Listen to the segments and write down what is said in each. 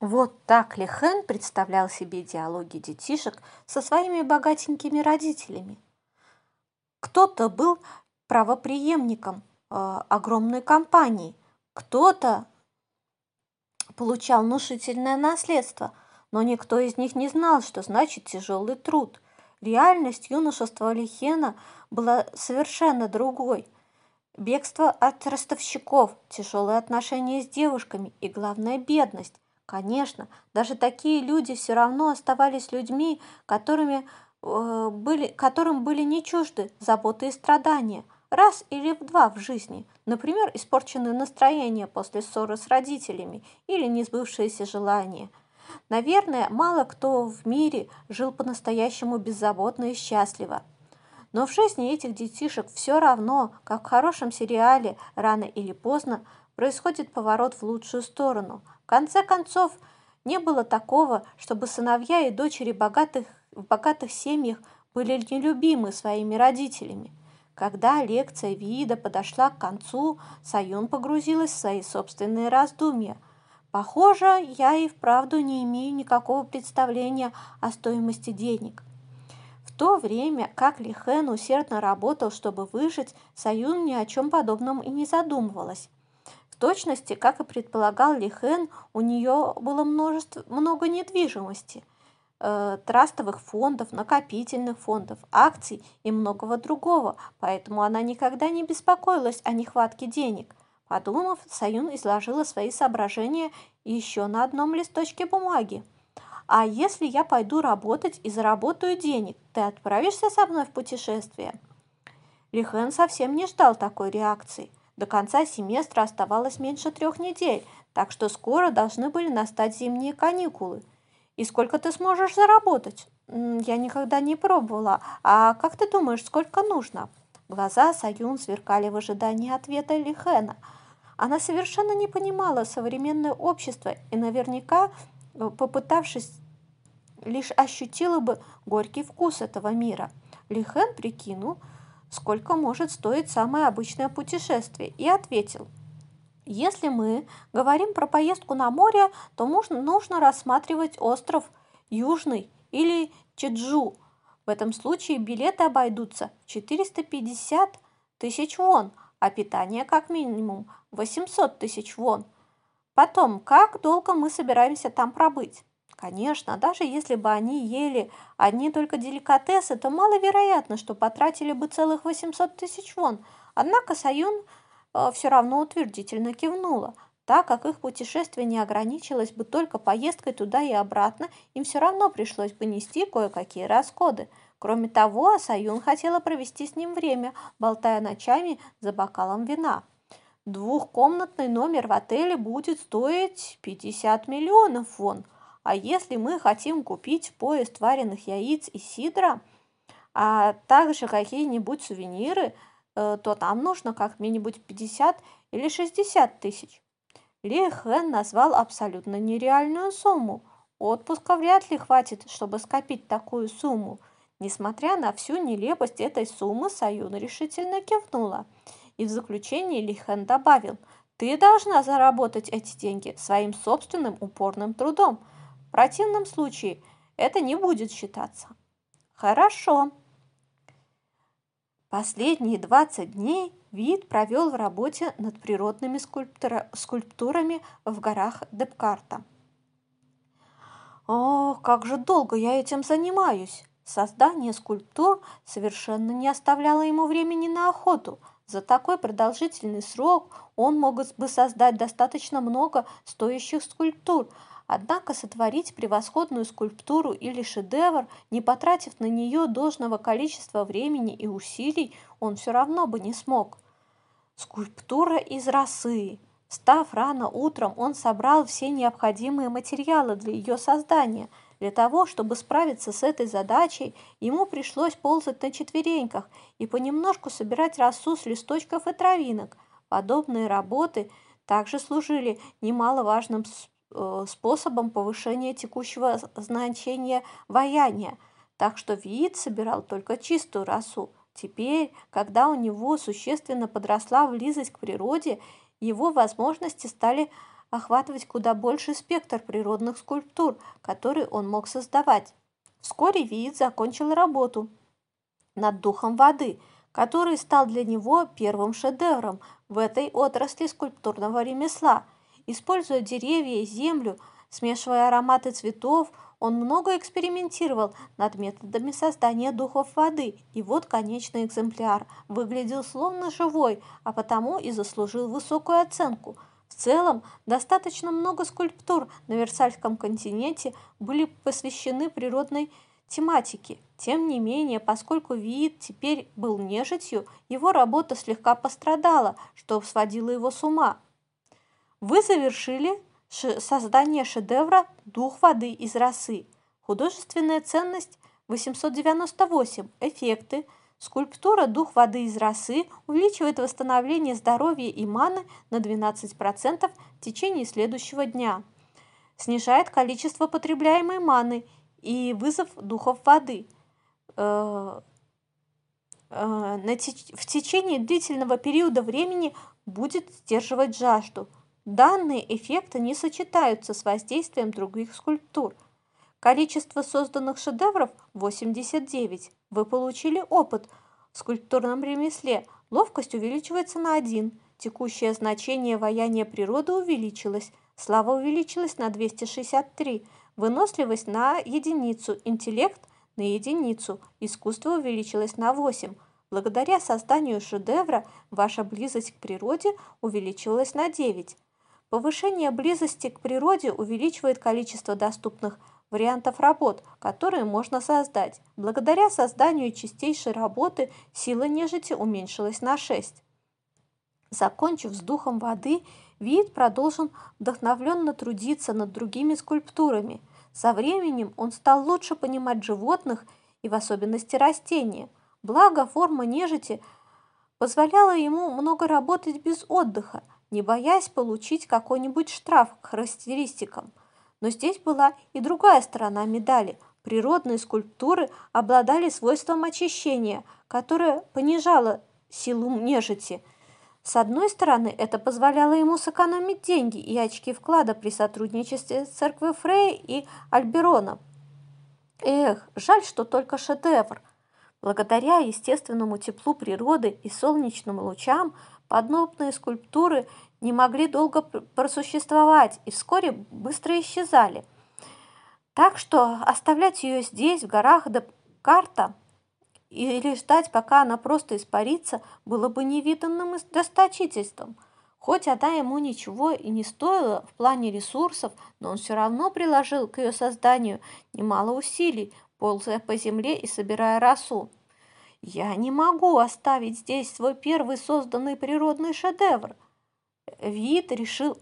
Вот так Лихен представлял себе диалоги детишек со своими богатенькими родителями. Кто-то был правоприемником э, огромной компании, кто-то получал внушительное наследство, но никто из них не знал, что значит тяжелый труд. Реальность юношества Лихена была совершенно другой. Бегство от ростовщиков, тяжелые отношения с девушками и, главное, бедность. Конечно, даже такие люди все равно оставались людьми, которыми, э, были, которым были не чужды заботы и страдания. Раз или два в жизни. Например, испорченное настроение после ссоры с родителями или несбывшиеся желания. Наверное, мало кто в мире жил по-настоящему беззаботно и счастливо. Но в жизни этих детишек все равно, как в хорошем сериале, рано или поздно происходит поворот в лучшую сторону – конце концов, не было такого, чтобы сыновья и дочери богатых, в богатых семьях были нелюбимы своими родителями. Когда лекция Вида подошла к концу, Саюн погрузилась в свои собственные раздумья. Похоже, я и вправду не имею никакого представления о стоимости денег. В то время, как Ли Хэн усердно работал, чтобы выжить, Саюн ни о чем подобном и не задумывалась. Точности, как и предполагал Ли Хэн, у нее было множество, много недвижимости, э, трастовых фондов, накопительных фондов, акций и многого другого, поэтому она никогда не беспокоилась о нехватке денег. Подумав, Саюн изложила свои соображения еще на одном листочке бумаги. «А если я пойду работать и заработаю денег, ты отправишься со мной в путешествие?» Лихэн совсем не ждал такой реакции. До конца семестра оставалось меньше трех недель, так что скоро должны были настать зимние каникулы. И сколько ты сможешь заработать? Я никогда не пробовала. А как ты думаешь, сколько нужно? Глаза Саюн сверкали в ожидании ответа Лихена. Она совершенно не понимала современное общество и наверняка, э, попытавшись, лишь ощутила бы горький вкус этого мира. Лихен прикинул, сколько может стоить самое обычное путешествие, и ответил, если мы говорим про поездку на море, то нужно рассматривать остров Южный или Чеджу. В этом случае билеты обойдутся в 450 тысяч вон, а питание как минимум 800 тысяч вон. Потом, как долго мы собираемся там пробыть? Конечно, даже если бы они ели одни только деликатесы, то маловероятно, что потратили бы целых 800 тысяч вон. Однако Саюн э, все равно утвердительно кивнула. Так как их путешествие не ограничилось бы только поездкой туда и обратно, им все равно пришлось бы нести кое-какие расходы. Кроме того, Саюн хотела провести с ним время, болтая ночами за бокалом вина. Двухкомнатный номер в отеле будет стоить 50 миллионов вон – а если мы хотим купить поезд вареных яиц и сидра, а также какие-нибудь сувениры, э, то там нужно как минимум 50 или 60 тысяч. Ли Хэн назвал абсолютно нереальную сумму. Отпуска вряд ли хватит, чтобы скопить такую сумму. Несмотря на всю нелепость этой суммы, Саюн решительно кивнула. И в заключение Ли Хэн добавил, «Ты должна заработать эти деньги своим собственным упорным трудом – в противном случае это не будет считаться. Хорошо. Последние 20 дней Вид провел в работе над природными скульптурами в горах Депкарта. Ох, как же долго я этим занимаюсь! Создание скульптур совершенно не оставляло ему времени на охоту. За такой продолжительный срок он мог бы создать достаточно много стоящих скульптур – Однако сотворить превосходную скульптуру или шедевр, не потратив на нее должного количества времени и усилий, он все равно бы не смог. Скульптура из росы. Став рано утром, он собрал все необходимые материалы для ее создания. Для того, чтобы справиться с этой задачей, ему пришлось ползать на четвереньках и понемножку собирать росу с листочков и травинок. Подобные работы также служили немаловажным способом повышения текущего значения ваяния, так что вид собирал только чистую росу. Теперь, когда у него существенно подросла близость к природе, его возможности стали охватывать куда больший спектр природных скульптур, которые он мог создавать. Вскоре Виит закончил работу над духом воды, который стал для него первым шедевром в этой отрасли скульптурного ремесла. Используя деревья и землю, смешивая ароматы цветов, он много экспериментировал над методами создания духов воды, и вот конечный экземпляр выглядел словно живой, а потому и заслужил высокую оценку. В целом, достаточно много скульптур на Версальском континенте были посвящены природной тематике. Тем не менее, поскольку Виит теперь был нежитью, его работа слегка пострадала, что сводило его с ума. Вы завершили создание шедевра «Дух воды из росы». Художественная ценность 898. Эффекты. Скульптура «Дух воды из росы» увеличивает восстановление здоровья и маны на 12% в течение следующего дня. Снижает количество потребляемой маны и вызов духов воды. Э, э, в течение длительного периода времени будет сдерживать жажду. Данные эффекты не сочетаются с воздействием других скульптур. Количество созданных шедевров – 89. Вы получили опыт в скульптурном ремесле. Ловкость увеличивается на 1. Текущее значение ваяния природы увеличилось. Слава увеличилась на 263. Выносливость на единицу. Интеллект на единицу. Искусство увеличилось на 8. Благодаря созданию шедевра ваша близость к природе увеличилась на 9. Повышение близости к природе увеличивает количество доступных вариантов работ, которые можно создать. Благодаря созданию чистейшей работы сила нежити уменьшилась на 6. Закончив с духом воды, Вид продолжил вдохновленно трудиться над другими скульптурами. Со временем он стал лучше понимать животных и в особенности растения. Благо форма нежити позволяла ему много работать без отдыха – не боясь получить какой-нибудь штраф к характеристикам. Но здесь была и другая сторона медали. Природные скульптуры обладали свойством очищения, которое понижало силу нежити. С одной стороны, это позволяло ему сэкономить деньги и очки вклада при сотрудничестве с церковью Фрея и Альберона. Эх, жаль, что только шедевр. Благодаря естественному теплу природы и солнечным лучам – Подобные скульптуры не могли долго просуществовать и вскоре быстро исчезали. Так что оставлять ее здесь, в горах до карта, или ждать, пока она просто испарится, было бы невиданным расточительством. Хоть она ему ничего и не стоила в плане ресурсов, но он все равно приложил к ее созданию немало усилий, ползая по земле и собирая росу. Я не могу оставить здесь свой первый созданный природный шедевр. Вид решил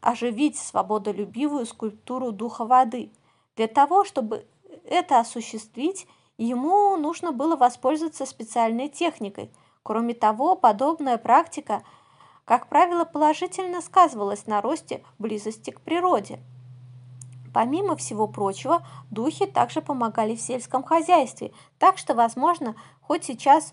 оживить свободолюбивую скульптуру духа воды. Для того, чтобы это осуществить, ему нужно было воспользоваться специальной техникой. Кроме того, подобная практика, как правило, положительно сказывалась на росте близости к природе. Помимо всего прочего, духи также помогали в сельском хозяйстве, так что, возможно, хоть сейчас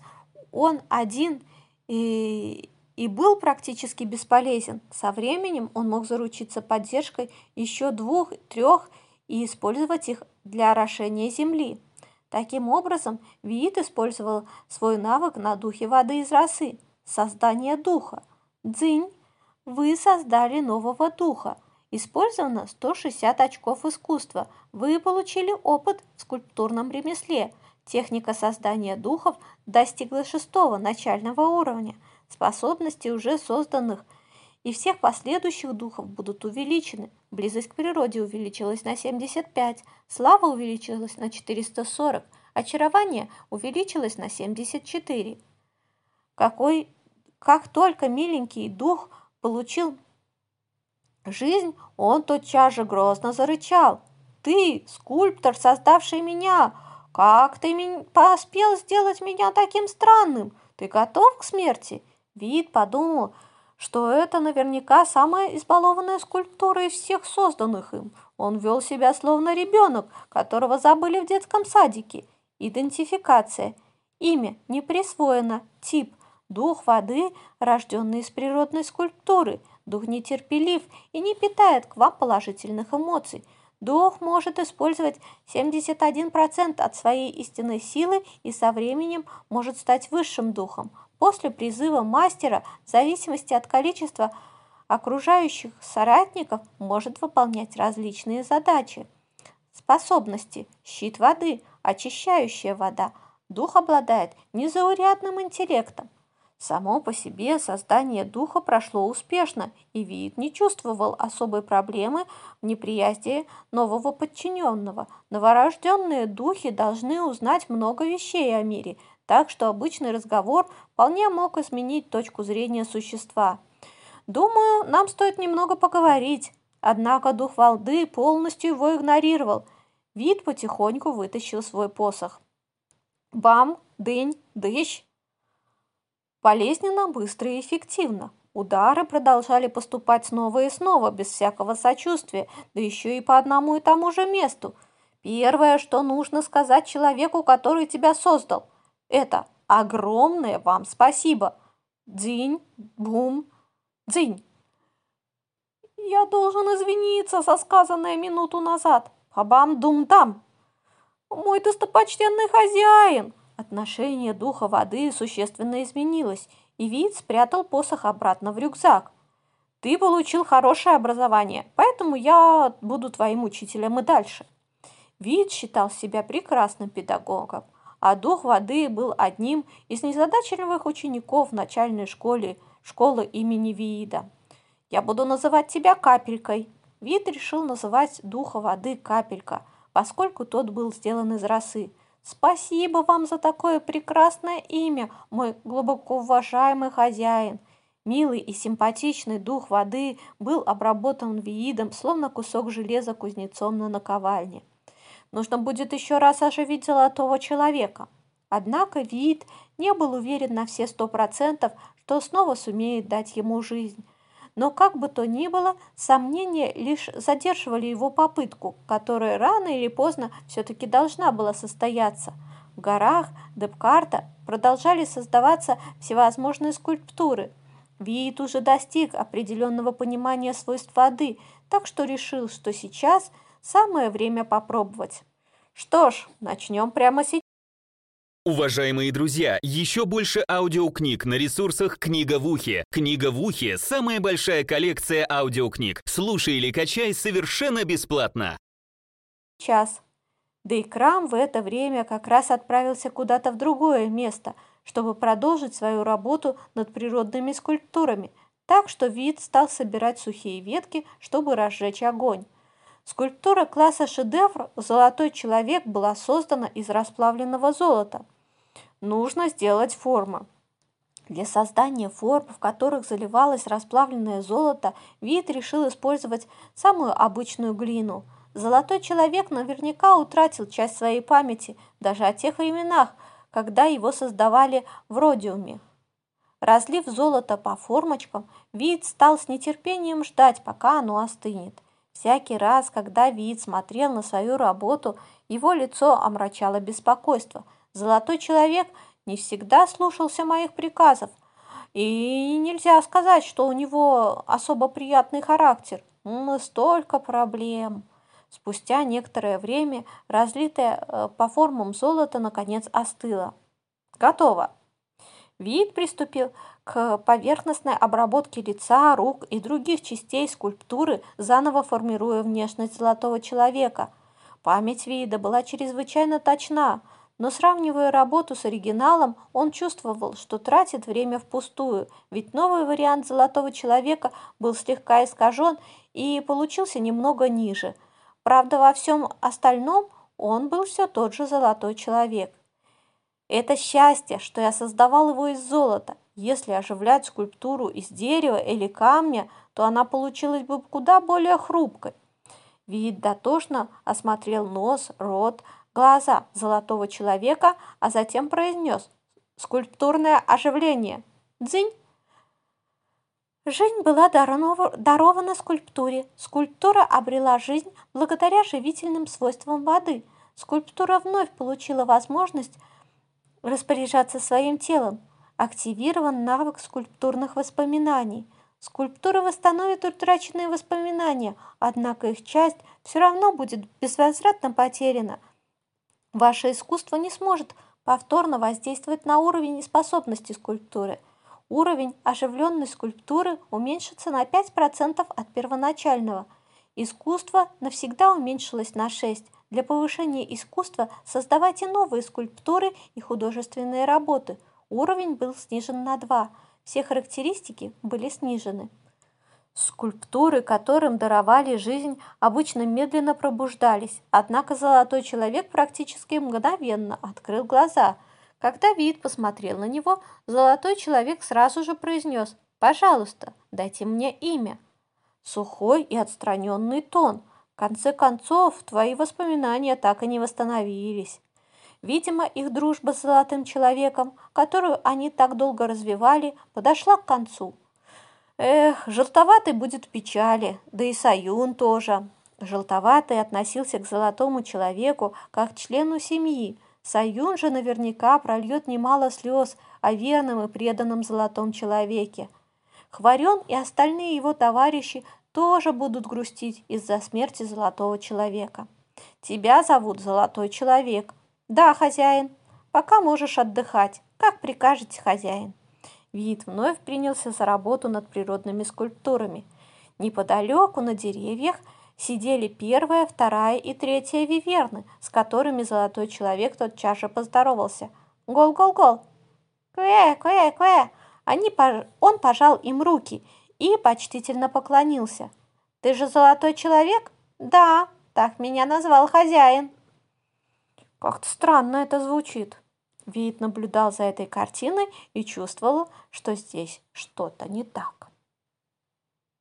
он один и, и был практически бесполезен, со временем он мог заручиться поддержкой еще двух-трех и использовать их для орошения земли. Таким образом, Виит использовал свой навык на духе воды из росы – создание духа. Дзинь, вы создали нового духа – Использовано 160 очков искусства. Вы получили опыт в скульптурном ремесле. Техника создания духов достигла шестого начального уровня. Способности уже созданных и всех последующих духов будут увеличены. Близость к природе увеличилась на 75, слава увеличилась на 440, очарование увеличилось на 74. Какой, как только миленький дух получил жизнь, он тотчас же грозно зарычал. «Ты, скульптор, создавший меня, как ты поспел сделать меня таким странным? Ты готов к смерти?» Вид подумал, что это наверняка самая избалованная скульптура из всех созданных им. Он вел себя словно ребенок, которого забыли в детском садике. Идентификация. Имя не присвоено. Тип – дух воды, рожденный из природной скульптуры – Дух нетерпелив и не питает к вам положительных эмоций. Дух может использовать 71% от своей истинной силы и со временем может стать высшим духом. После призыва мастера, в зависимости от количества окружающих соратников, может выполнять различные задачи. Способности. Щит воды, очищающая вода. Дух обладает незаурядным интеллектом. Само по себе создание духа прошло успешно, и вид не чувствовал особой проблемы в неприязни нового подчиненного. Новорожденные духи должны узнать много вещей о мире, так что обычный разговор вполне мог изменить точку зрения существа. Думаю, нам стоит немного поговорить. Однако дух Валды полностью его игнорировал. Вид потихоньку вытащил свой посох. Бам, дынь, дыщ. Болезненно, быстро и эффективно. Удары продолжали поступать снова и снова, без всякого сочувствия, да еще и по одному и тому же месту. Первое, что нужно сказать человеку, который тебя создал, это огромное вам спасибо. Дзинь, бум, дзинь. Я должен извиниться за сказанное минуту назад. Хабам-дум-дам. Мой достопочтенный хозяин, Отношение духа воды существенно изменилось, и вид спрятал посох обратно в рюкзак. Ты получил хорошее образование, поэтому я буду твоим учителем и дальше. Вид считал себя прекрасным педагогом, а дух воды был одним из незадачливых учеников начальной школе, школы имени Виида. Я буду называть тебя Капелькой. Вид решил называть духа воды Капелька, поскольку тот был сделан из росы – Спасибо вам за такое прекрасное имя, мой глубоко уважаемый хозяин. Милый и симпатичный дух воды был обработан виидом, словно кусок железа кузнецом на наковальне. Нужно будет еще раз оживить золотого человека. Однако вид не был уверен на все сто процентов, что снова сумеет дать ему жизнь. Но как бы то ни было, сомнения лишь задерживали его попытку, которая рано или поздно все-таки должна была состояться. В горах Депкарта продолжали создаваться всевозможные скульптуры. Виит уже достиг определенного понимания свойств воды, так что решил, что сейчас самое время попробовать. Что ж, начнем прямо сейчас. Уважаемые друзья, еще больше аудиокниг на ресурсах «Книга в ухе». «Книга в ухе» — самая большая коллекция аудиокниг. Слушай или качай совершенно бесплатно. Час. Да и Крам в это время как раз отправился куда-то в другое место, чтобы продолжить свою работу над природными скульптурами, так что вид стал собирать сухие ветки, чтобы разжечь огонь. Скульптура класса шедевр «Золотой человек» была создана из расплавленного золота – нужно сделать формы. Для создания форм, в которых заливалось расплавленное золото, Вит решил использовать самую обычную глину. Золотой человек наверняка утратил часть своей памяти даже о тех временах, когда его создавали в родиуме. Разлив золото по формочкам, Вид стал с нетерпением ждать, пока оно остынет. Всякий раз, когда Вид смотрел на свою работу, его лицо омрачало беспокойство – Золотой человек не всегда слушался моих приказов, и нельзя сказать, что у него особо приятный характер. Столько проблем. Спустя некоторое время разлитое э, по формам золото наконец остыло. Готово. Вид приступил к поверхностной обработке лица, рук и других частей скульптуры, заново формируя внешность золотого человека. Память вида была чрезвычайно точна – но сравнивая работу с оригиналом, он чувствовал, что тратит время впустую, ведь новый вариант «Золотого человека» был слегка искажен и получился немного ниже. Правда, во всем остальном он был все тот же «Золотой человек». Это счастье, что я создавал его из золота. Если оживлять скульптуру из дерева или камня, то она получилась бы куда более хрупкой. Вид дотошно осмотрел нос, рот, глаза золотого человека, а затем произнес «Скульптурное оживление! Дзынь!» Жизнь была дарована скульптуре. Скульптура обрела жизнь благодаря живительным свойствам воды. Скульптура вновь получила возможность распоряжаться своим телом. Активирован навык скульптурных воспоминаний. Скульптура восстановит утраченные воспоминания, однако их часть все равно будет безвозвратно потеряна. Ваше искусство не сможет повторно воздействовать на уровень способности скульптуры. Уровень оживленной скульптуры уменьшится на 5% от первоначального. Искусство навсегда уменьшилось на 6%. Для повышения искусства создавайте новые скульптуры и художественные работы. Уровень был снижен на 2%. Все характеристики были снижены. Скульптуры, которым даровали жизнь, обычно медленно пробуждались, однако золотой человек практически мгновенно открыл глаза. Когда вид посмотрел на него, золотой человек сразу же произнес «Пожалуйста, дайте мне имя». Сухой и отстраненный тон. В конце концов, твои воспоминания так и не восстановились. Видимо, их дружба с золотым человеком, которую они так долго развивали, подошла к концу. Эх, желтоватый будет в печали, да и Саюн тоже. Желтоватый относился к золотому человеку как к члену семьи. Саюн же наверняка прольет немало слез о верном и преданном золотом человеке. Хварен и остальные его товарищи тоже будут грустить из-за смерти золотого человека. Тебя зовут Золотой Человек. Да, хозяин. Пока можешь отдыхать. Как прикажете, хозяин. Вид вновь принялся за работу над природными скульптурами. Неподалеку на деревьях сидели первая, вторая и третья виверны, с которыми золотой человек тотчас же поздоровался. Гол-гол-гол! Кве-кве-кве! Они, он пожал им руки и почтительно поклонился. «Ты же золотой человек?» «Да, так меня назвал хозяин». Как-то странно это звучит. Вид наблюдал за этой картиной и чувствовал, что здесь что-то не так.